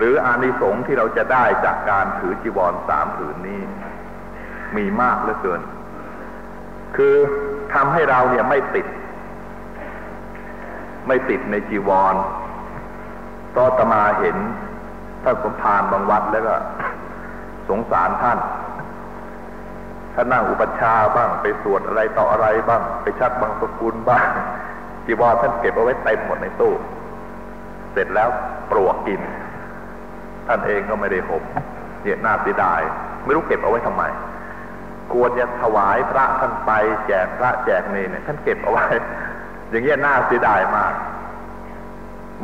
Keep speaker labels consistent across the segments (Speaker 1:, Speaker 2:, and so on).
Speaker 1: หรืออานิสงส์ที่เราจะได้จากการถือจีวรสามผืนนี้ มีมากเหลือเกิน คือทำให้เราเนี่ยไม่ติด ไม่ติดในจีวรก็ตมาเห็นท่านสมภารบางวัดแล้วก็สงสารท่านท่านนั่งอุปชาบ้างไปสวดอะไรต่ออะไรบ้าง ไปชักบางสกุลบ้างจีวรท่านเก็บเอาไว้เต็มหมดในตู้ เสร็จแล้วปลวกกิน ท่านเองก็ไม่ได้ห่มเนี่ยน่าเสียดาย ไม่รู้เก็บเอาไว้ทำไม ควรจะถวายพระท่านไปแจกพระแจกเนเนี่ยท่านเก็บเอาไว้ อย่างเงี้ยน่าเสียดายมาก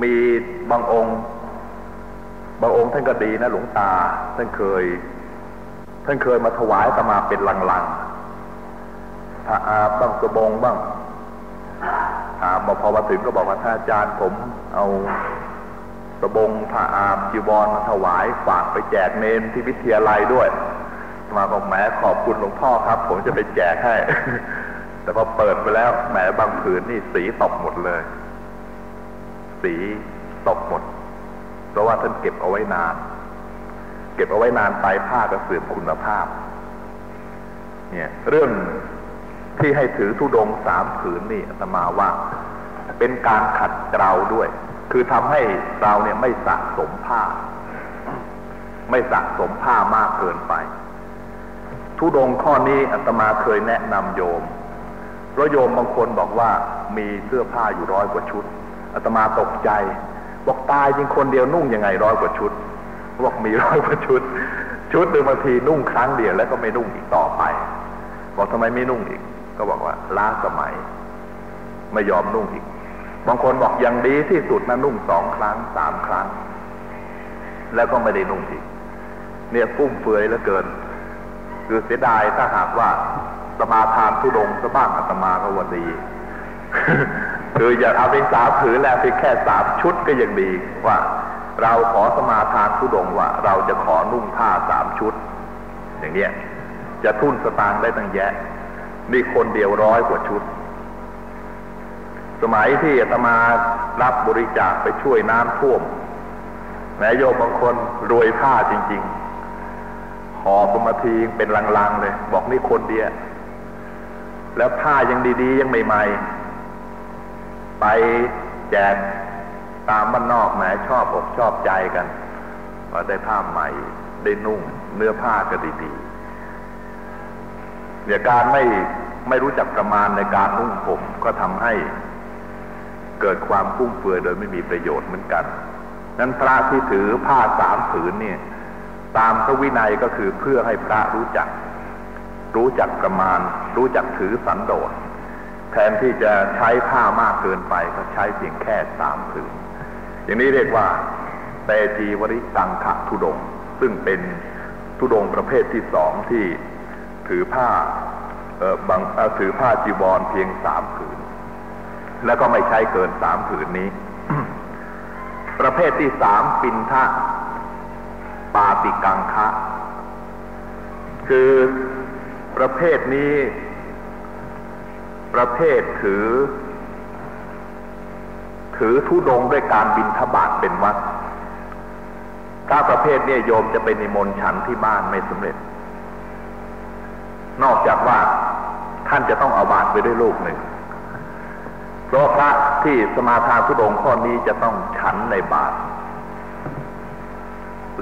Speaker 1: มีบางองค์บางองค์ท่านก็ดีนะหลวงตา ท่านเคย ท่านเคยมาถวายตมาเป็นลังๆถ้าอาบ้างสบงบ้างอามาพอมาถึงก็บอกว่าท่านอาจารย์ผมเอา สบงผ้าอาบจีวรมาถวายฝากไปแจกเนนที่วิทยาลัยด้วย มาบอกแหมขอบคุณหลวงพ่อครับ ผมจะไปแจกให้ แต่พอเปิดไปแล้วแหมบางผืนนี่สีตกหมดเลย สีตกหมด เพราะว่าท่านเก็บเอาไว้นาน เก็บเอาไว้นานไปผ้าก็เสื่อมคุณภาพ เนี่ยเรื่องที่ให้ถือธุดงสามผืนนี่อาตมาว่า เป็นการขัดเกลาด้วย คือทำให้เราเนี่ยไม่สะสมผ้า ไม่สะสมผ้ามากเกินไป ทุดงข้อนี้อาตมาเคยแนะนำโยมเพราะโยมบางคนบอกว่ามีเสื้อผ้าอยู่ร้อยกว่าชุดอาตมาตกใจ บอกตายจริงคนเดียวนุ่งยังไงร้อยกว่าชุดบอกมีร้อยกว่าชุด ชุดหนึ่งบางทีนุ่งครั้งเดียวแล้วก็ไม่นุ่งอีกต่อไป บอกทำไมไม่นุ่งอีก ก็บอกว่าล้าสมัย ไม่ยอมนุ่งอีก บางคนบอกอย่างดีที่สุดนะนุ่งสองครั้งสามครั้ง แล้วก็ไม่ได้นุ่งอีกเนี่ยฟุ่มเฟือยเหลือเกิน คือเสียดายถ้าหากว่าสมาทานทุดงสบ้างอาตมาก็วันดี คืออย่าเอาเป็นสามผืนแล้วเพียงแค่สามชุดก็ยังดีว่า เราขอสมาทานทุดงว่า เราจะขอนุ่งผ้าสามชุด อย่างเนี้ยจะทุ่นสตางค์ได้ตั้งแยะนี่คนเดียวร้อยกว่าชุด สมัยที่อาตมารับบริจาคไปช่วยน้ำท่วมแม้โยมบางคนรวยผ้าจริง ๆห่อบมาทีเป็นลังๆเลย บอกนี่คนเดียวแล้วผ้ายังดีๆ ยังใหม่ๆ ไปแจกตามบ้านนอกแหมชอบอกชอบใจกันว่าได้ผ้าใหม่ได้นุ่ง เนื้อผ้าก็ดีๆเนี่ยการไม่ไม่รู้จักประมาณในการนุ่งผมก็ทำให้ เกิดความฟุ่มเฟือยโดยไม่มีประโยชน์เหมือนกัน นั้นพระที่ถือผ้าสามผืนเนี่ยตามพระวินัยก็คือเพื่อให้พระรู้จัก รู้จักประมาณ รู้จักถือสันโดษแทนที่จะใช้ผ้ามากเกินไปก็ใช้เพียงแค่สามผืน อย่างนี้เรียกว่าเตจีวริตังขะทุดง ซึ่งเป็นทุดงประเภทที่สองที่ถือผ้าเออบางถือผ้าจีวรเพียงสามผืน แล้วก็ไม่ใช้เกินสามผืนนี้ ประเภทที่สามปินทะปาติกังคะ คือประเภทนี้ ประเภทถือ ถือทุดงด้วยการบินทบาทเป็นวัดถ้าประเภทนี้โยมจะไปนิมนต์ฉันที่บ้านไม่สำเร็จ นอกจากว่าท่านจะต้องเอาบาตรไปด้วยลูกหนึ่ง เพราะพระที่สมาทานทุดงข้อนี้จะต้องฉันในบาตร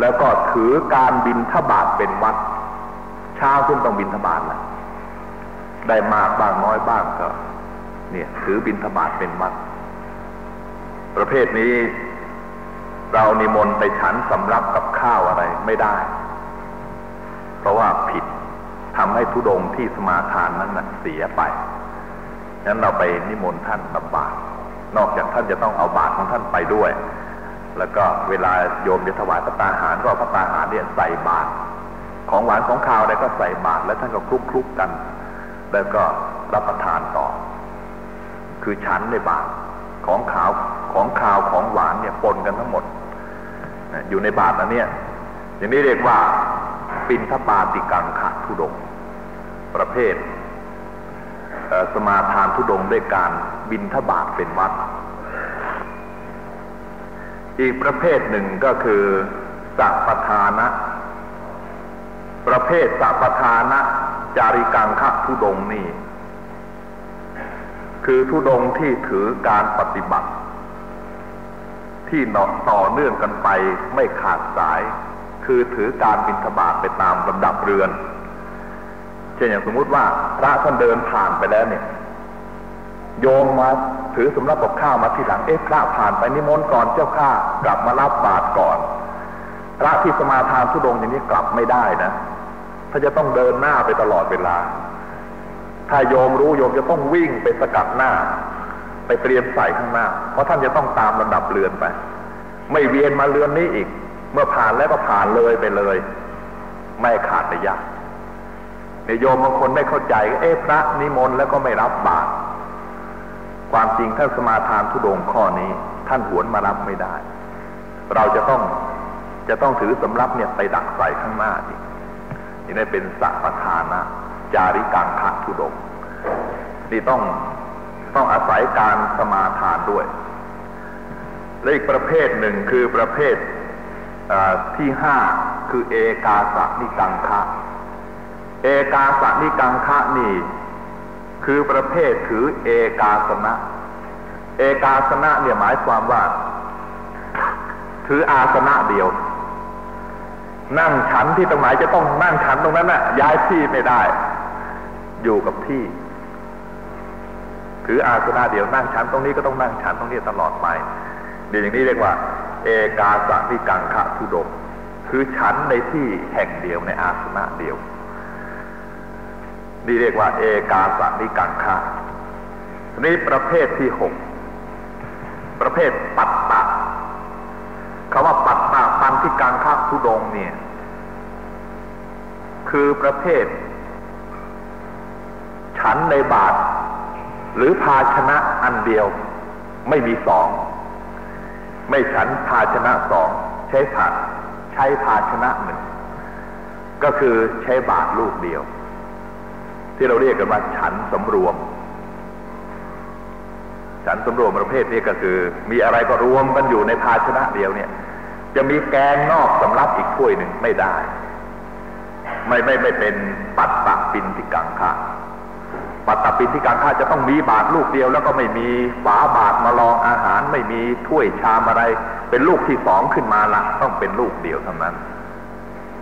Speaker 1: แล้วก็ถือการบินทบาทเป็นวัด เช้าขึ้นต้องบินทบาทนะได้มากบ้างน้อยบ้างก็ เนี่ยถือบินทบาทเป็นวัด ประเภทนี้ เรานิมนต์ไปฉันสำรับกับข้าวอะไรไม่ได้ เพราะว่าผิดทำให้ทุดงที่สมาทานนั้นนะเสียไป งั้นเราไปนิมนต์ท่านตับาตรนอกจากท่านจะต้องเอาบาตรของท่านไปด้วย แล้วก็เวลาโยมจะถวายพระตาหารก็พระตาหารเนี่ยใส่บาตรของหวานของข้าวอะไรก็ใส่บาตรแล้วท่านก็คลุกคลุกกัน แล้วก็รับประทานต่อ คือชั้นในบาตรของขาวของขาวของหวานเนี่ยปนกันทั้งหมด อยู่ในบาตรอันนี้อย่างนี้เรียกว่า ปินทปาติกังขะทุดงประเภท สมาทานทุดงด้วยการบินทบาทเป็นวัด อีกประเภทหนึ่งก็คือสัพทานะ ประเภทสัพทานะ จาริกังคะทุดงนี่ คือทุดงที่ถือการปฏิบัติ ที่ต่อเนื่องกันไปไม่ขาดสาย คือถือการบิณฑบาตไปตามลำดับเรือน เช่นอย่างสมมุติว่าพระท่านเดินผ่านไปแล้วเนี่ย โยมมาถือสำรับกับข้าวมาที่หลังเอ๊ะพระผ่านไปนิมนต์ก่อนเจ้าข้ากลับมารับบาตรก่อน พระที่สมาทานทุดงอย่างนี้กลับไม่ได้นะถ้าจะต้องเดินหน้าไปตลอดเวลา ถ้าโยมรู้โยมจะต้องวิ่งไปสกัดหน้า ไปเตรียมใส่ข้างหน้า เพราะท่านจะต้องตามระดับเรือนไป ไม่เวียนมาเรือนนี้อีก เมื่อผ่านแล้วก็ผ่านเลยไปเลย ไม่ขาดระยะ โยมบางคนไม่เข้าใจ เอ๊ะพระนิมนต์แล้วก็ไม่รับบาตรความจริงท่านสมาทานทุดงข้อนี้ ท่านหวนมารับไม่ได้ เราจะต้องจะต้องถือสำรับเนี่ยไปดักใส่ข้างหน้าอีกนี่ได้เป็นสัพทานะ จาริกังคะทุดงนี่ต้องต้องอาศัยการสมาทานด้วย และอีกประเภทหนึ่งคือประเภทที่ห้าคือเอกาสนิกังคะ เอกาสนิกังคะนี่คือประเภทถือเอกาสนะ เอกาสนะเนี่ยหมายความว่า ถืออาสนะเดียว นั่งฉันที่ตรงไหนจะต้องนั่งฉันตรงนั้นนะ่ะ ย้ายที่ไม่ได้ อยู่กับที่ ถืออาสนะเดียวนั่งฉันตรงนี้ก็ต้องนั่งฉันตรงนี้ตลอดไปเดี๋ยวอย่างนี้เรียกว่า เอกาสนิกังคะทุดกคือฉันในที่แห่งเดียวในอาสนะเดียว นี่เรียกว่า เอกาสนิกังคะนี่ประเภทที่หกประเภทปัตตะคำว่าปัตตะปันที่กังคะทุดงเนี่ย คือประเภท ฉันในบาท หรือภาชนะอันเดียว ไม่มีสอง ไม่ฉันภาชนะสองใช้ผัดใช้ภาชนะหนึ่ง ก็คือใช้บาทลูกเดียว ที่เราเรียกกันว่าฉันสำรวม ฉันสำรวมประเภทนี้ก็คือ มีอะไรก็รวมกันอยู่ในภาชนะเดียวเนี่ย จะมีแกงนอกสำรับอีกถ้วยหนึ่งไม่ได้ ไม่ไม่ไม่เป็นปัตตะปินทิกังคะปัตตปินทิกังคะจะต้องมีบาทลูกเดียว แล้วก็ไม่มีฝาบาทมาลองอาหาร ไม่มีถ้วยชามอะไร เป็นลูกที่สองขึ้นมาละต้องเป็นลูกเดียวเท่านั้น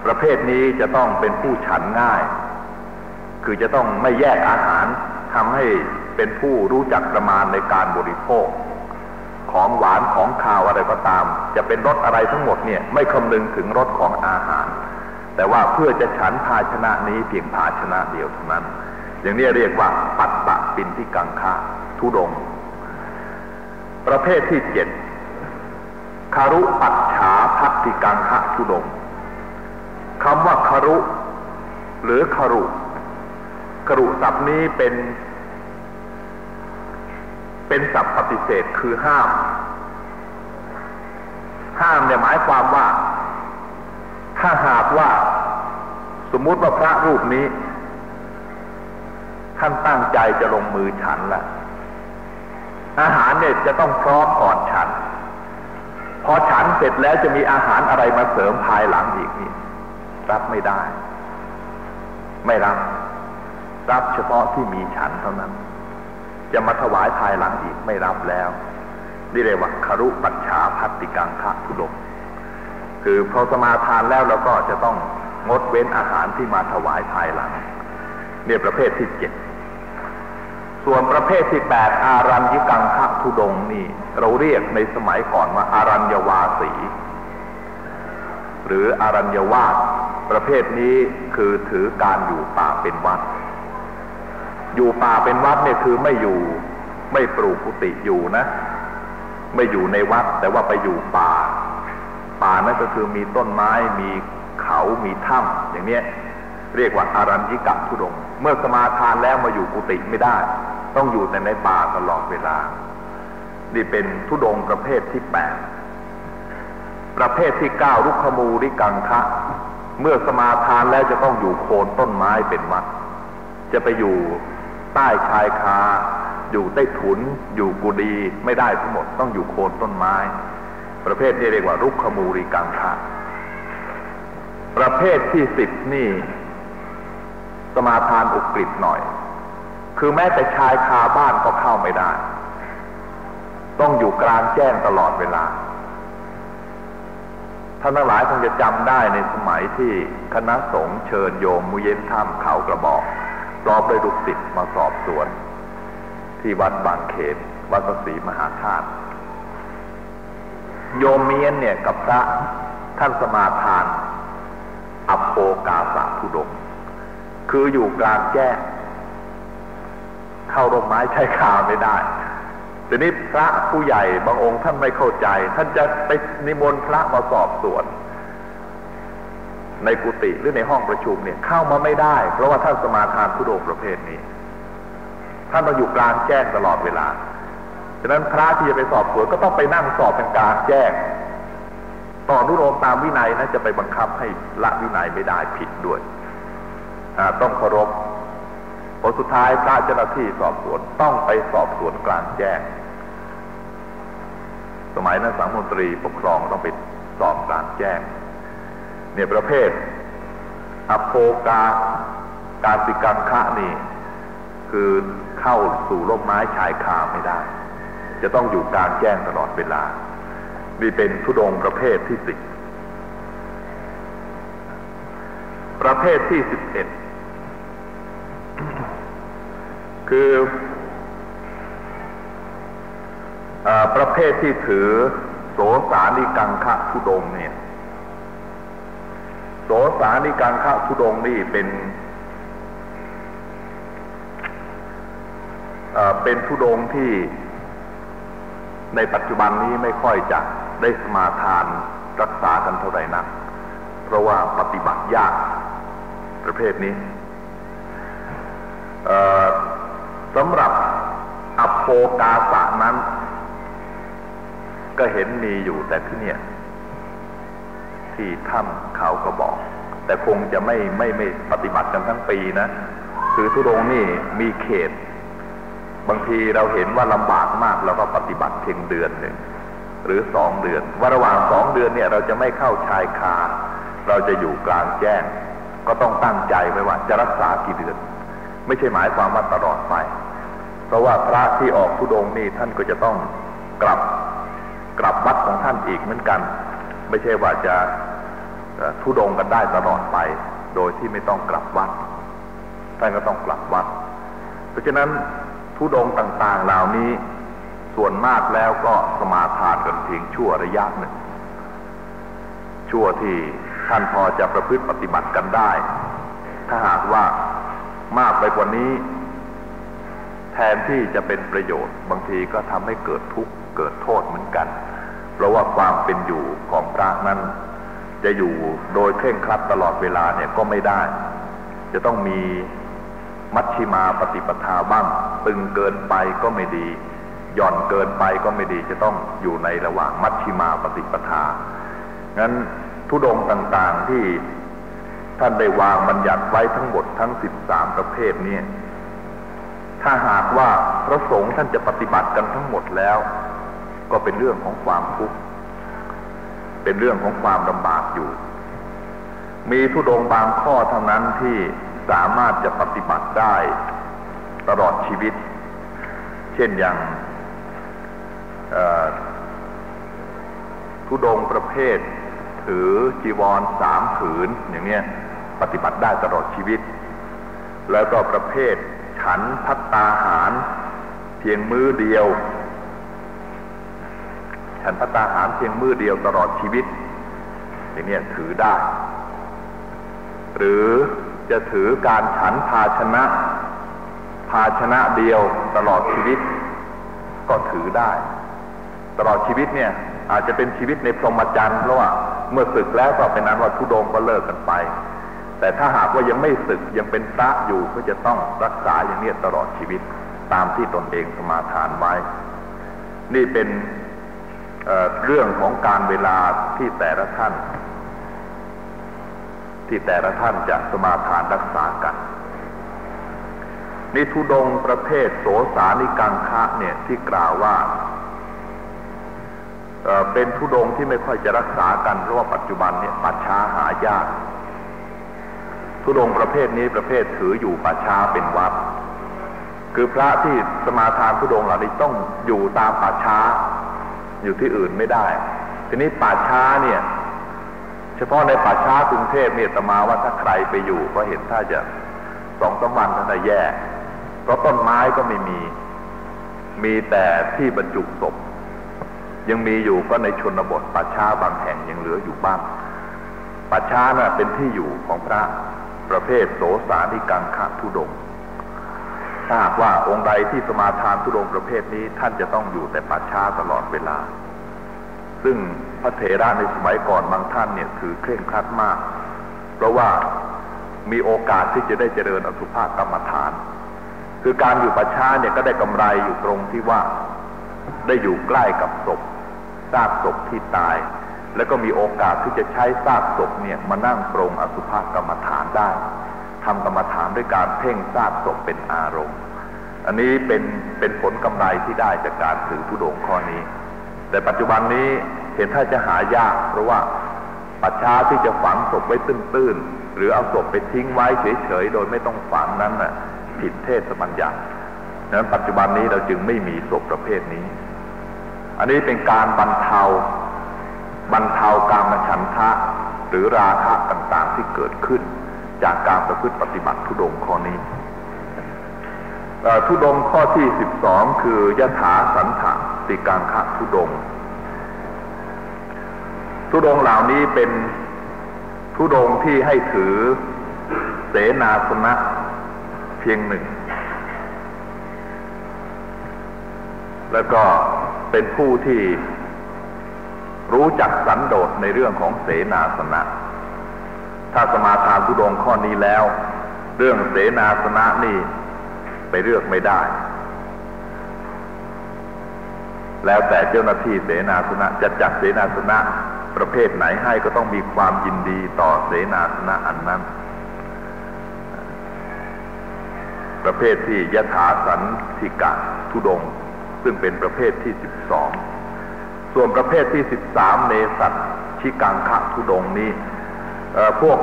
Speaker 1: ประเภทนี้จะต้องเป็นผู้ฉันง่าย คือจะต้องไม่แยกอาหารทำให้เป็นผู้รู้จักประมาณในการบริโภค ของหวานของข้าวอะไรก็ตาม จะเป็นรสอะไรทั้งหมดเนี่ยไม่คำนึงถึงรสของอาหาร แต่ว่าเพื่อจะฉันภาชนะนี้เพียงภาชนะเดียวเท่านั้น อย่างนี้เรียกว่าปัตตะปินที่กังคะทุดง ประเภทที่เจ็ดคารุปัจฉาพักติกังคะทุดงคำว่าคารุ หรือคารุ รุศัพท์นี้เป็น เป็นศัพท์ปฏิเสธคือห้าม ห้ามเนี่ยหมายความว่า ถ้าหากว่า สมมุติว่าพระรูปนี้ ท่านตั้งใจจะลงมือฉันละอาหารเนี่ยจะต้องพร้อมก่อนฉัน พอฉันเสร็จแล้วจะมีอาหารอะไรมาเสริมภายหลังอีกนี่รับไม่ได้ ไม่รับ รับเฉพาะที่มีฉันเท่านั้น จะมาถวายภายหลังอีกไม่รับแล้ว นี่เรียกว่าคารุปัญชาพัติกังคะทุดงคือพอสมาทานแล้วเราก็จะต้องงดเว้นอาหารที่มาถวายภายหลัง เนี่ยประเภทที่เจ็ดส่วนประเภทที่แปดอารัญญิกังคะทุดงนี่ เราเรียกในสมัยก่อนว่าอารัญญวาสี หรืออารัญญวาสประเภทนี้คือถือการอยู่ป่าเป็นวัด อยู่ป่าเป็นวัดเนี่ยคือไม่อยู่ ไม่ปลูกกุฏิอยู่นะ ไม่อยู่ในวัดแต่ว่าไปอยู่ป่า ป่านั่นก็คือมีต้นไม้มีเขามีถ้ำอย่างเนี้ยเรียกว่าอารัญญิกะทุดง เมื่อสมาทานแล้วมาอยู่กุฏิไม่ได้ ต้องอยู่แต่ในป่าตลอดเวลา นี่เป็นทุดงประเภทที่แปดประเภทที่เก้าลุกขมูริกังคะเมื่อสมาทานแล้วจะต้องอยู่โคนต้นไม้เป็นวัดจะไปอยู่ ใต้ชายคา อยู่ใต้ถุน อยู่กุดีไม่ได้ทั้งหมดต้องอยู่โคนต้นไม้ ประเภทที่เรียกว่ารุกขมูริกังคะประเภทที่สิบนี่ สมาทานอุกฤษหน่อย คือแม้แต่ชายคาบ้านก็เข้าไม่ได้ ต้องอยู่กลางแจ้งตลอดเวลาท่านทั้งหลายคงจะจำได้ในสมัยที่คณะสงฆ์เชิญโยมมุเย็นถ้ำเขากระบอก พร้อมด้วยลูกศิษย์มาสอบสวน ที่วัดบางเขนวัดศรีมหาธาตุโยมเมียนเนี่ยกับพระท่านสมาทานอโปกาสาทุดงคืออยู่กลางแจ้งเข้าร่มไม้ใช้คาไม่ได้ทีนี้พระผู้ใหญ่บางองค์ท่านไม่เข้าใจ ท่านจะไปนิมนต์พระมาสอบสวน ในกุฏิหรือในห้องประชุมเนี่ยเข้ามาไม่ได้ เพราะว่าท่านสมาทานผู้โดประเภทนี้ ท่านต้องอยู่กลางแจ้งตลอดเวลาฉะนั้นพระที่จะไปสอบสวนก็ต้องไปนั่งสอบเป็นกลางแจ้งต่อนุโรมตามวินัยนะจะไปบังคับให้ละวินัยไม่ได้ผิดด้วยต้องเคารพผลสุดท้ายพระเจ้าหน้าที่สอบสวนต้องไปสอบสวนกลางแจ้ง สมัยนั้นสังมนตรีปกครองต้องไปสอบกลางแจ้ง เนี่ยประเภทอโภกาการสิกังคะนี่ คือเข้าสู่ร่มไม้ชายคาไม่ได้ จะต้องอยู่กลางแจ้งตลอดเวลา นี่เป็นทุดงประเภทที่สิบประเภทที่สิบเอ็ดคืออประเภทที่ถือโสสานิกังคะทุดงเนี่ย สสานิกังคะทุดงนี่เป็นเป็นทุดงที่ในปัจจุบันนี้ไม่ค่อยจะได้สมาทานรักษากันเท่าไหร่นัก เพราะว่าปฏิบัติยากประเภทนี้สำหรับอโภกาสะนั้น ก็เห็นมีอยู่แต่ที่เนี่ย ที่ถ้ำเขาก็บอก แต่คงจะไม่ไม่ไม่ปฏิบัติกันทั้งปีนะ คือทุดงนี่มีเขต บางทีเราเห็นว่าลำบากมากเราก็ปฏิบัติเพียงเดือนหนึ่งหรือสองเดือน ว่าระหว่างสองเดือนเนี่ยเราจะไม่เข้าชายคา เราจะอยู่กลางแจ้ง ก็ต้องตั้งใจไว้ว่าจะรักษากี่เดือน ไม่ใช่หมายความว่าตลอดไป เพราะว่าพระที่ออกทุดงนี่ท่านก็จะต้องกลับกลับวัดของท่านอีกเหมือนกัน ไม่ใช่ว่าจะทุดงกันได้ตลอดไป โดยที่ไม่ต้องกลับวัดท่านก็ต้องกลับวัด เพราะฉะนั้นทุดงต่างๆเหล่านี้ส่วนมากแล้วก็สมาทานกันเพียงชั่วระยะหนึ่ง ชั่วที่ท่านพอจะประพฤติปฏิบัติกันได้ ถ้าหากว่ามากไปกว่านี้ แทนที่จะเป็นประโยชน์บางทีก็ทำให้เกิดทุกข์เกิดโทษเหมือนกัน เพราะว่าความเป็นอยู่ของพระนั้น จะอยู่โดยเคร่งครัดตลอดเวลาเนี่ยก็ไม่ได้ จะต้องมีมัชชิมาปฏิปทาบ้าง ตึงเกินไปก็ไม่ดี หย่อนเกินไปก็ไม่ดี จะต้องอยู่ในระหว่างมัชชิมาปฏิปทา งั้นทุดงต่างๆที่ท่านได้วางบัญญัติไว้ทั้งหมดทั้งสิบสามประเภทนี้ถ้าหากว่าพระสงฆ์ท่านจะปฏิบัติกันทั้งหมดแล้ว ก็เป็นเรื่องของความทุกข์เป็นเรื่องของความลำบากอยู่ มีทุดงบางข้อเท่านั้นที่สามารถจะปฏิบัติได้ตลอดชีวิต เช่นอย่างทุดงประเภท ถือจีวรสามผืนอย่างนี้ปฏิบัติได้ตลอดชีวิต แล้วก็ประเภทฉันพัตตาหาร เพียงมือเดียว ฉันพัตตาหารเพียงมือเดียวตลอดชีวิตอย่างนี้ถือได้ หรือจะถือการฉันภาชนะ ภาชนะเดียวตลอดชีวิต ก็ถือได้ ตลอดชีวิตเนี่ย อาจจะเป็นชีวิตในพรหมจรรย์เพราะว่าเมื่อศึกแล้วก็เป็นนั้นว่าทุดงก็เลิกกันไป แต่ถ้าหากว่ายังไม่ศึกยังเป็นพระอยู่ก็จะต้องรักษาอย่างนี้ตลอดชีวิตตามที่ตนเองสมาทานไว้ นี่เป็น เรื่องของการเวลาที่แต่ละท่าน ที่แต่ละท่านจะสมาทานรักษากันนิทุดงประเภทโสสานิกังคะเนี่ยที่กล่าวว่าเป็นทุดงที่ไม่ค่อยจะรักษากันเพราะว่าปัจจุบันเนี่ยป่าช้าหายาก ทุดงประเภทนี้ประเภทถืออยู่ป่าช้าเป็นวัด คือพระที่สมาทานทุดงเหล่านี้ต้องอยู่ตามป่าช้า อยู่ที่อื่นไม่ได้ ทีนี้ป่าช้าเนี่ย เฉพาะในป่าช้ากรุงเทพเนี่ยตมาว่าถ้าใครไปอยู่ก็เห็นถ้าจะสองสามวันท่านจะแย่เพราะต้นไม้ก็ไม่มี มีแต่ที่บรรจุศพ ยังมีอยู่ก็ในชนบทป่าช้าบางแห่งยังเหลืออยู่บ้างป่าช้าน่ะเป็นที่อยู่ของพระประเภทโสสานิกังคะทุดง ถ้าหากว่าองค์ใดที่สมาทานทุดงประเภทนี้ท่านจะต้องอยู่แต่ป่าช้าตลอดเวลา ซึ่งพระเถระในสมัยก่อนบางท่านเนี่ยถือเคร่งครัดมาก เพราะว่ามีโอกาสที่จะได้เจริญอสุภกรรมฐาน คือการอยู่ป่าช้าเนี่ยก็ได้กำไรอยู่ตรงที่ว่าได้อยู่ใกล้กับศพซากศพที่ตาย แล้วก็มีโอกาสที่จะใช้ซากศพเนี่ยมานั่งปรงอสุภกรรมฐานได้ ทำกรรมฐานด้วยการเพ่งซากศพเป็นอารมณ์ อันนี้เป็นเป็นผลกำไรที่ได้จากการถือทุดงข้อนี้ แต่ปัจจุบันนี้เห็นถ้าจะหายาก เพราะว่าปัจฉาที่จะฝังศพไว้ตื้นๆหรือเอาศพไปทิ้งไว้เฉยๆโดยไม่ต้องฝังนั้นน่ะผิดเทศบัญญัติดังนั้นปัจจุบันนี้เราจึงไม่มีศพประเภทนี้ อันนี้เป็นการบรรเทาบรรเทาการมฉันทะหรือราคะต่างๆที่เกิดขึ้น จากการประพฤติปฏิบัติทุดงข้อนี้ทุดงข้อที่สิบสองคือยถาสันถะติกังคะทุดง ทุดงเหล่านี้เป็นทุดงที่ให้ถือเสนาสนะเพียงหนึ่ง แล้วก็เป็นผู้ที่รู้จักสันโดษในเรื่องของเสนาสนะ ถ้าสมาทานทุดงข้อนี้แล้ว เรื่องเสนาสนะนี่ไปเลือกไม่ได้ แล้วแต่เจ้าหน้าที่เสนาสนะจะจัดเสนาสนะประเภทไหนให้ก็ต้องมีความยินดีต่อเสนาสนะอันนั้น ประเภทที่ยถาสันติกะทุดง ซึ่งเป็นประเภทที่สิบสองส่วนประเภทที่สิบสามเนสัตชิกังคะทุดงนี้ พวก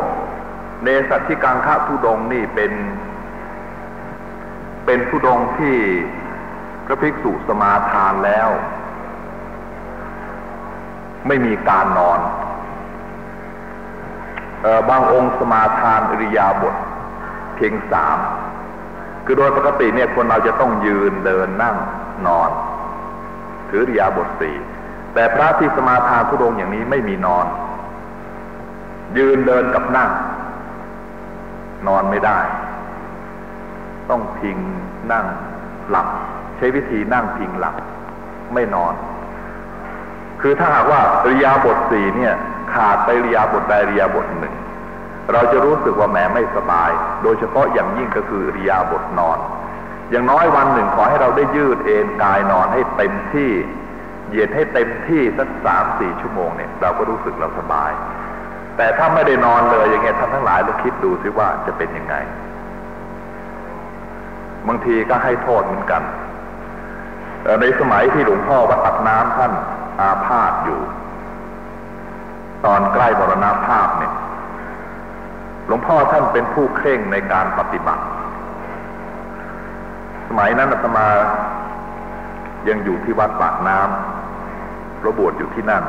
Speaker 1: เนสัตชิกังคะทุดงนี่เป็น เป็นทุดงที่พระภิกษุสมาทานแล้ว ไม่มีการนอนบางองค์สมาทานอริยาบทเพียงสามคือโดยปกติเนี่ยคนเราจะต้องยืนเดินนั่งนอน ถือริยาบทสี่แต่พระที่สมาทานทุดงอย่างนี้ไม่มีนอน ยืนเดินกับนั่ง นอนไม่ได้ ต้องพิงนั่งหลับ ใช้วิธีนั่งพิงหลับ ไม่นอน คือถ้าหากว่าริยาบทสี่เนี่ย ขาดไปริยาบทใดริยาบทหนึ่ง เราจะรู้สึกว่าแหมไม่สบาย โดยเฉพาะอย่างยิ่งก็คือริยาบทนอน อย่างน้อยวันหนึ่งขอให้เราได้ยืดเอนกายนอนให้เต็มที่เหยียดให้เต็มที่สักสามสี่ชั่วโมงเนี่ย เราก็รู้สึกเราสบาย แต่ถ้าไม่ได้นอนเลยอย่างเงี้ยท่านทั้งหลายเราคิดดูสิว่าจะเป็นยังไง บางทีก็ให้โทษเหมือนกันในสมัยที่หลวงพ่อวัดตักน้ำท่านอาพาธอยู่ ตอนใกล้บรณภาพเนี่ยหลวงพ่อท่านเป็นผู้เคร่งในการปฏิบัติ สมัยนั้นอาตมายังอยู่ที่วัดปากน้ำระบวชอยู่ที่นั่น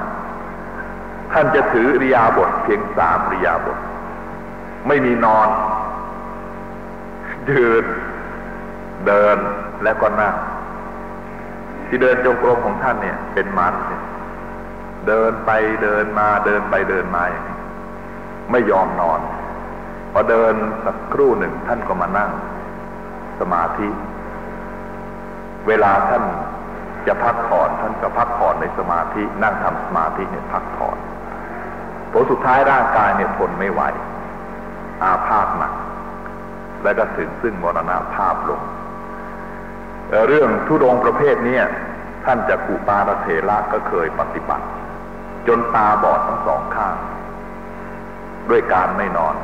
Speaker 1: ท่านจะถือริยาบทเพียงสามริยาบท ไม่มีนอน ยืน เดินและก็นั่งที่เดินจงกรมของท่านเนี่ย เป็นมัดเดินไปเดินมาเดินไปเดินมาไม่ยอมนอน พอเดินสักครู่หนึ่งท่านก็มานั่ง สมาธิ เวลาท่านจะพักผ่อนท่านก็พักผ่อนในสมาธินั่งทำสมาธิเนี่ยพักผ่อน ผลสุดท้ายร่างกายเนี่ยทนไม่ไหว อาพาธหนัก และก็ถึงซึ่งมรณะภาพลงเเรื่องทุดงประเภทนี้ท่านจะกุปาลเถระก็เคยปฏิบัติ จนตาบอดทั้งสองข้าง ด้วยการไม่นอน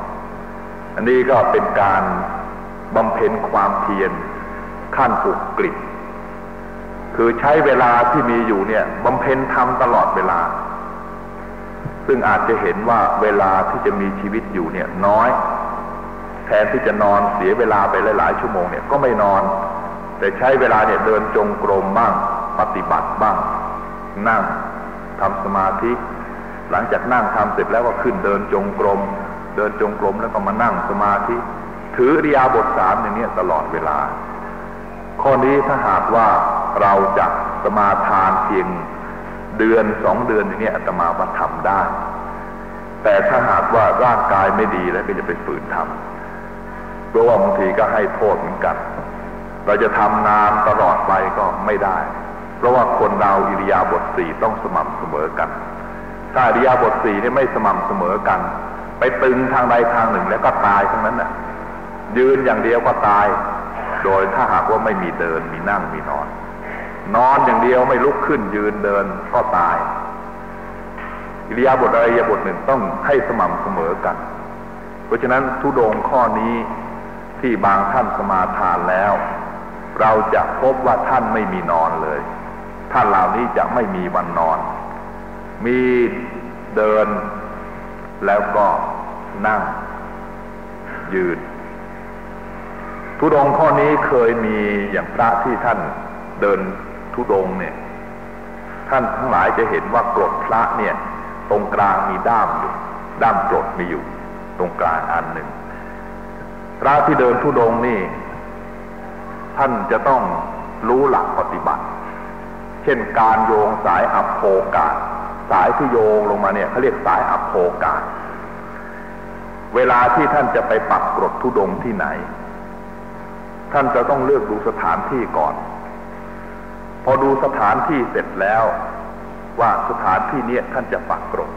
Speaker 1: อันนี้ก็เป็นการบำเพ็ญความเพียรขั้นปุกกลิบคือใช้เวลาที่มีอยู่เนี่ยบำเพ็ญทำตลอดเวลา ซึ่งอาจจะเห็นว่าเวลาที่จะมีชีวิตอยู่เนี่ยน้อย แทนที่จะนอนเสียเวลาไปหลาย ๆ ชั่วโมงเนี่ยก็ไม่นอน แต่ใช้เวลาเนี่ยเดินจงกรมบ้าง ปฏิบัติบ้าง นั่งทำสมาธิ หลังจากนั่งทำเสร็จแล้วก็ขึ้นเดินจงกรม เดินจงกรมแล้วก็มานั่งสมาธิ ถือริยาบทสามอย่างนี้ตลอดเวลา ข้อนี้ถ้าหากว่าเราจะสมาทานเพียง เดือนสองเดือนอย่างนี้อาตมาว่าทำได้ แต่ถ้าหากว่าร่างกายไม่ดีแล้วก็จะไปฝืนทำเพราะว่าบางทีก็ให้โทษเหมือนกัน เราจะทำนานตลอดไปก็ไม่ได้ เพราะว่าคนเราอิริยาบถสี่ต้องสม่ำเสมอกัน ถ้าอิริยาบถสี่นี่ไม่สม่ำเสมอกัน ไปตึงทางใดทางหนึ่งแล้วก็ตายทั้งนั้นน่ะยืนอย่างเดียวก็ตาย โดยถ้าหากว่าไม่มีเดินมีนั่งมีนอน นอนอย่างเดียวไม่ลุกขึ้นยืนเดินก็ตายอิริยาบถอะไรยาบทหนึ่งต้องให้สม่ำเสมอกัน เพราะฉะนั้นทุดงข้อนี้ที่บางท่านสมาทานแล้ว เราจะพบว่าท่านไม่มีนอนเลย ท่านเหล่านี้จะไม่มีวันนอน มีเดินแล้วก็นั่ง ยืน ทุดงข้อนี้เคยมีอย่างพระที่ท่านเดิน ทุดงเนี่ย ท่านทั้งหลายจะเห็นว่ากรดพระเนี่ย ตรงกลางมีด้ามอยู่ ด้ามกรดมีอยู่ ตรงกลางอันหนึ่งพระที่เดินทุดงนี่ ท่านจะต้องรู้หลักปฏิบัติ เช่นการโยงสายอัพโพกาสายที่โยงลงมาเนี่ยเขาเรียกสายอัพโพกาเวลาที่ท่านจะไปปักกรดทุดงที่ไหน ท่านจะต้องเลือกดูสถานที่ก่อน พอดูสถานที่เสร็จแล้ว ว่าสถานที่นี้ท่านจะปักกรด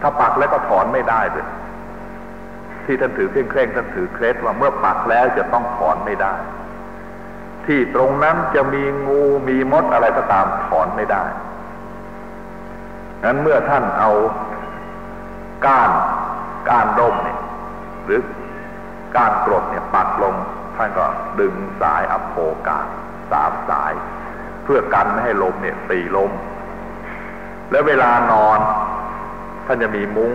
Speaker 1: ถ้าปักแล้วก็ถอนไม่ได้เลยที่ท่านถือเคร่งเคร่งท่านถือเคล็ดว่าเมื่อปักแล้วจะต้องถอนไม่ได้ ที่ตรงนั้นจะมีงูมีมดอะไรก็ตามถอนไม่ได้งั้นเมื่อท่านเอาก้านก้านร่มเนี่ยหรือก้านกรดเนี่ยปักลงท่านก็ดึงสายอโภกาสามสาย เพื่อกันไม่ให้ลมเนี่ยตีลม แล้วเวลานอนท่านจะมีมุ้ง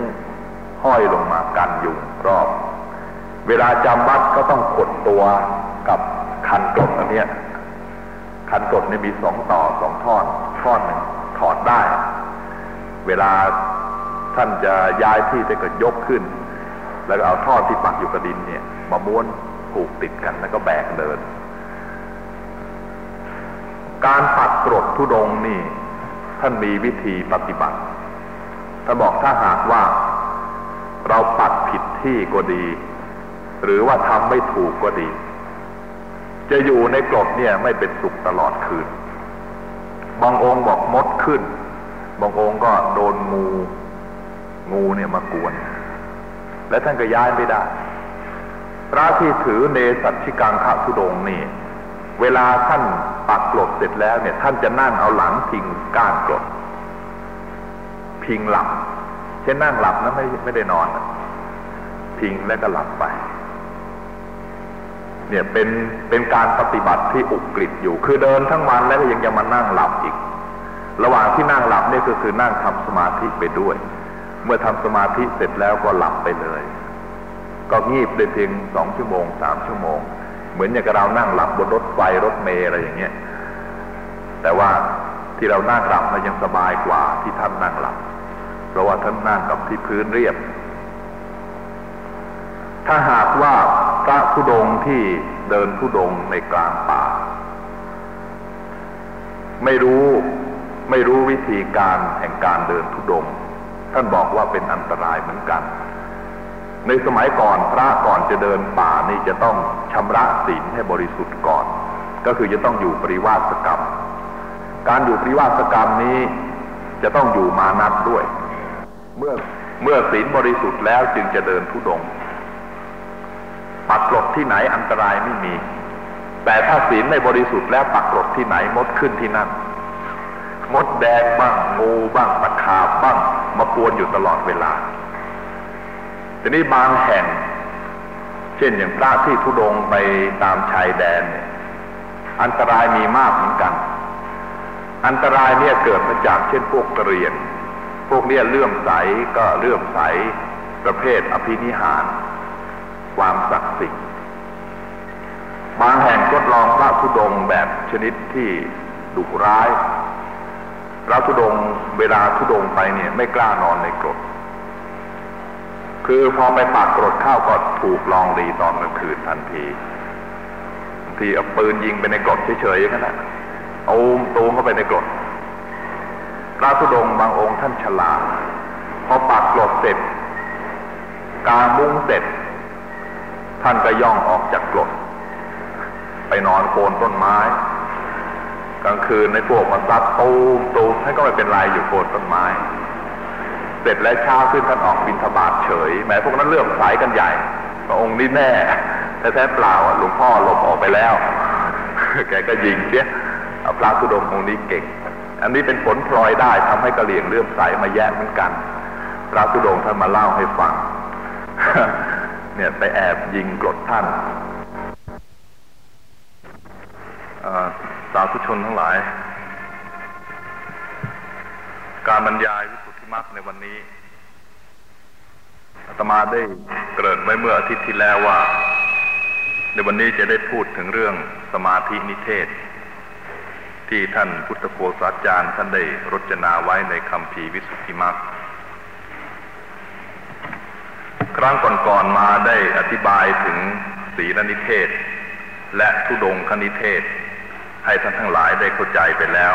Speaker 1: ห้อยลงมากันยุงรอบ เวลาจำวัดก็ต้องขดตัวกับคันกรดอันนี้คันกรดเนี่ยมีสองต่อสองท่อนท่อนหนึ่งถอดได้ เวลาท่านจะย้ายที่จะเก็ยกขึ้น แล้วก็เอาท่อนที่ปักอยู่กับดินเนี่ย มาม้วนผูกติดกันแล้วก็แบกเดิน การปัดกรดทุดงนี่ ท่านมีวิธีปฏิบัติท่านบอกถ้าหากว่า เราปัดผิดที่ก็ดี หรือว่าทำไม่ถูกก็ดี จะอยู่ในกรดเนี่ยไม่เป็นสุขตลอดคืน บางองค์บอกมดขึ้น บางองค์ก็โดนงู งูเนี่ยมากวน และท่านก็ย้ายไม่ได้พระที่ถือเนสัตชิกังคะทุดงนี่ เวลาท่านปักกรดเสร็จแล้วเนี่ย ท่านจะนั่งเอาหลังพิงก้านกรดพิงหลับเช่นนั่งหลับนะไม่ไม่ได้นอนพิงแล้วก็หลับไป เนี่ยเป็นเป็นการปฏิบัติที่อุกฤษอยู่ คือเดินทั้งวันแล้วก็ยังจะมานั่งหลับอีก ระหว่างที่นั่งหลับนี่ก็คือนั่งทำสมาธิไปด้วย เมื่อทำสมาธิเสร็จแล้วก็หลับไปเลย ก็งีบได้เพียงสองชั่วโมงสามชั่วโมง เหมือนอย่างเรานั่งหลับบนรถไฟรถเมล์อะไรอย่างเงี้ย แต่ว่าที่เรานั่งหลับมันยังสบายกว่าที่ท่านนั่งหลับ เพราะว่าท่านนั่งกับที่พื้นเรียบ ถ้าหากว่าพระธุดงที่เดินธุดงในกลางป่า ไม่รู้ไม่รู้วิธีการแห่งการเดินธุดง ท่านบอกว่าเป็นอันตรายเหมือนกัน ในสมัยก่อนพระก่อนจะเดินป่านี่จะต้องชำระศีลให้บริสุทธิ์ก่อน ก็คือจะต้องอยู่ปริวาสกรรม การอยู่ปริวาสกรรมนี้จะต้องอยู่มานัดด้วย เมื่อเมื่อศีลบริสุทธิ์แล้วจึงจะเดินทุดง ปักกรดที่ไหนอันตรายไม่มี แต่ถ้าศีลไม่บริสุทธิ์แล้วปักกรดที่ไหนมดขึ้นที่นั่น มดแดงบ้างงูบ้างตะขาบบ้าง มาปวนอยู่ตลอดเวลา ทีนี้บางแห่ง เช่นอย่างพระที่ทุดงไปตามชายแดน อันตรายมีมากเหมือนกัน อันตรายเนี่ยเกิดมาจากเช่นพวกกระเรียน พวกเนี้ยเลื่อมใสก็เลื่อมใสประเภทอภินิหาร ความศักดิ์สิทธิ์บางแห่งทดลองพระธุดงแบบชนิดที่ดุร้ายพระธุดงเวลาธุดงไปเนี่ยไม่กล้านอนในกรด คือพอไปปากกรดข้าวก็ถูกลองดีตอนกลางคืนทันทีทีเอาปืนยิงไปในกรดเฉยๆอย่างนั้นนะเอาตูมเข้าไปในกรดพระธุดงบางองค์ท่านฉลาดพอปากกรดเสร็จกางมุ้งเสร็จ ท่านก็ย่องออกจากกรดไปนอนโคนต้นไม้ กลางคืนในพวกมาซัดตูมตูมท่านก็ไม่เป็นไรอยู่โคนต้นไม้ เสร็จแล้วเช้าขึ้นท่านออกบินทบาทเฉยแม้พวกนั้นเลื่อมสายกันใหญ่พระองค์นี่แน่แท้ๆเปล่าหลวงพ่อหลบออกไปแล้ว แกก็ยิงเสียพระสุดมองค์นี้เก่ง อันนี้เป็นผลพลอยได้ทำให้กระเหลี่ยงเลื่อมใสมาแย่เหมือนกันพระสุดงท่านมาเล่าให้ฟัง เนี่ยไปแอบยิงกรดท่านสาธุชนทั้งหลาย การบรรยาย มรรคในวันนี้อาตมาได้เกริ่นไว้เมื่ออาทิตย์ที่แล้วว่า ในวันนี้จะได้พูดถึงเรื่องสมาธินิเทศ ที่ท่านพุทธโฆษาจารย์ท่านได้รจนาไว้ในคำพีวิสุทธิมรรคครั้งก่อนๆมาได้อธิบายถึงศีลนิเทศ และทุดงคณิเทศ ให้ท่านทั้งหลายได้เข้าใจไปแล้ว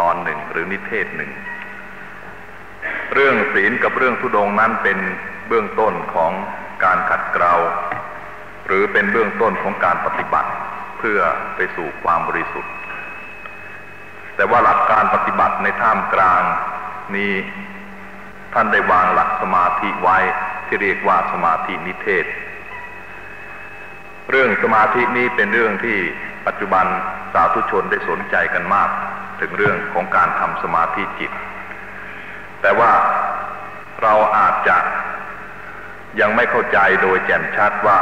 Speaker 1: ตอนหนึ่งหรือนิเทศหนึ่ง เรื่องศีลกับเรื่องทุดงนั้นเป็นเบื้องต้นของการขัดเกลาหรือเป็นเบื้องต้นของการปฏิบัติเพื่อไปสู่ความบริสุทธิ์ แต่ว่าหลักการปฏิบัติในท่ามกลางนี้ท่านได้วางหลักสมาธิไว้ที่เรียกว่าสมาธินิเทศ เรื่องสมาธินี้เป็นเรื่องที่ปัจจุบันสาธุชนได้สนใจกันมาก ถึงเรื่องของการทำสมาธิจิต แต่ว่าเราอาจจะยังไม่เข้าใจโดยแจ่มชัดว่า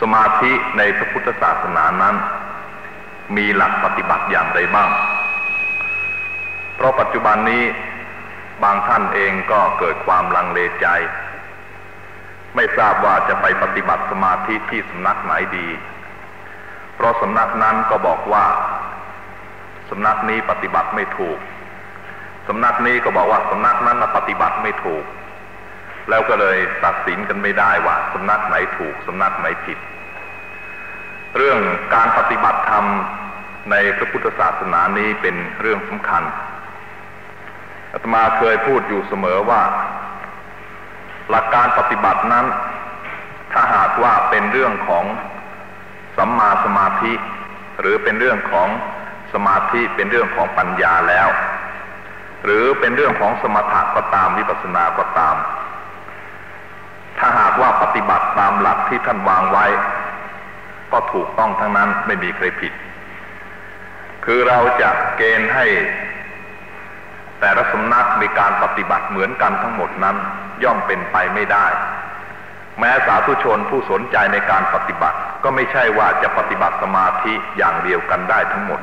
Speaker 1: สมาธิในพระพุทธศาสนานั้น มีหลักปฏิบัติอย่างไรบ้าง เพราะปัจจุบันนี้บางท่านเองก็เกิดความลังเลใจ ไม่ทราบว่าจะไปปฏิบัติสมาธิที่สำนักไหนดี เพราะสำนักนั้นก็บอกว่าสำนักนี้ปฏิบัติไม่ถูก สำนักนี้ก็บอกว่าสำนักนั้นปฏิบัติไม่ถูก แล้วก็เลยตัดสินกันไม่ได้ว่าสำนักไหนถูกสำนักไหนผิด เรื่องการปฏิบัติธรรมในพระพุทธศาสนานี้เป็นเรื่องสำคัญอาตมาเคยพูดอยู่เสมอว่า หลักการปฏิบัตินั้น ถ้าหากว่าเป็นเรื่องของสัมมาสมาธิ หรือเป็นเรื่องของสมาธิเป็นเรื่องของปัญญาแล้ว หรือเป็นเรื่องของสมถะก็ตามวิปัสสนาก็ตาม ถ้าหากว่าปฏิบัติตามหลักที่ท่านวางไว้ ก็ถูกต้องทั้งนั้นไม่มีใครผิด คือเราจะเกณฑ์ให้ แต่ละสำนักมีการปฏิบัติเหมือนกันทั้งหมดนั้นย่อมเป็นไปไม่ได้ แม้สาธุชนผู้สนใจในการปฏิบัติ ก็ไม่ใช่ว่าจะปฏิบัติสมาธิอย่างเดียวกันได้ทั้งหมด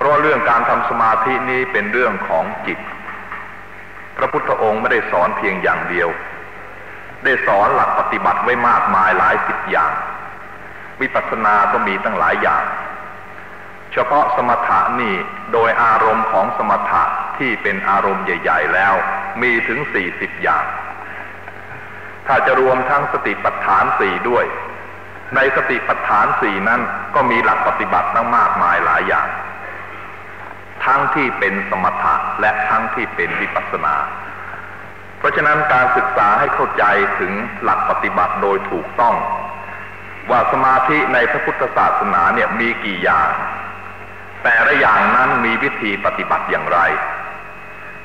Speaker 1: เพราะเรื่องการทำสมาธินี้เป็นเรื่องของจิต พระพุทธองค์ไม่ได้สอนเพียงอย่างเดียว ได้สอนหลักปฏิบัติไว้มากมายหลายสิบอย่าง วิปัสสนาก็มีตั้งหลายอย่าง เฉพาะสมถะนี่โดยอารมณ์ของสมถะที่เป็นอารมณ์ใหญ่ ๆ แล้ว มีถึงสี่สิบอย่าง ถ้าจะรวมทั้งสติปัฏฐานสี่ด้วย ในสติปัฏฐานสี่นั้นก็มีหลักปฏิบัติตั้งมากมายหลายอย่าง ทั้งที่เป็นสมถะและทั้งที่เป็นวิปัสนา เพราะฉะนั้นการศึกษาให้เข้าใจถึงหลักปฏิบัติโดยถูกต้อง ว่าสมาธิในพระพุทธศาสนาเนี่ยมีกี่อย่าง แต่ละอย่างนั้นมีวิธีปฏิบัติอย่างไร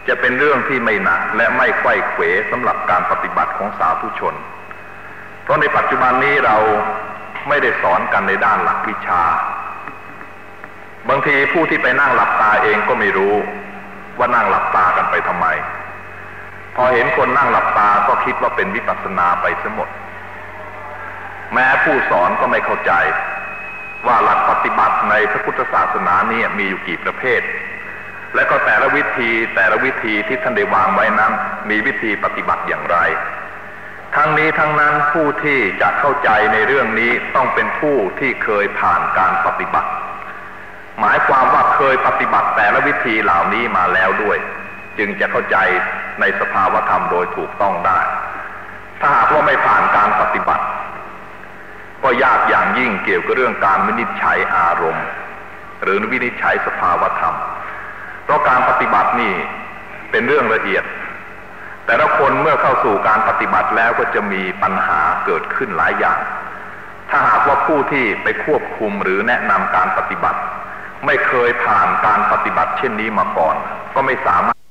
Speaker 1: จะเป็นเรื่องที่ไม่หนักและไม่ไข้เขวสำหรับการปฏิบัติของสาธุชน เพราะในปัจจุบันนี้เราไม่ได้สอนกันในด้านหลักวิชา บางทีผู้ที่ไปนั่งหลับตาเองก็ไม่รู้ว่านั่งหลับตากันไปทำไม พอเห็นคนนั่งหลับตาก็คิดว่าเป็นวิปัสสนาไปเสียหมด แม้ผู้สอนก็ไม่เข้าใจ ว่าหลักปฏิบัติในพระพุทธศาสนาเนี่ยมีอยู่กี่ประเภท และก็แต่ละวิธีแต่ละวิธีที่ท่านได้วางไว้นั้น มีวิธีปฏิบัติอย่างไร ทั้งนี้ทั้งนั้นผู้ที่จะเข้าใจในเรื่องนี้ต้องเป็นผู้ที่เคยผ่านการปฏิบัติ หมายความว่าเคยปฏิบัติแต่ละวิธีเหล่านี้มาแล้วด้วย จึงจะเข้าใจในสภาวธรรมโดยถูกต้องได้ ถ้าหากว่าไม่ผ่านการปฏิบัติ ก็ยากอย่างยิ่งเกี่ยวกับเรื่องการวินิจฉัยอารมณ์ หรือวินิจฉัยสภาวธรรม เพราะการปฏิบัตินี่เป็นเรื่องละเอียด แต่ละคนเมื่อเข้าสู่การปฏิบัติแล้วก็จะมีปัญหาเกิดขึ้นหลายอย่าง ถ้าหากว่าผู้ที่ไปควบคุมหรือแนะนำการปฏิบัติ ไม่เคยผ่านการปฏิบัติเช่นนี้มาก่อน ก็ไม่สามารถ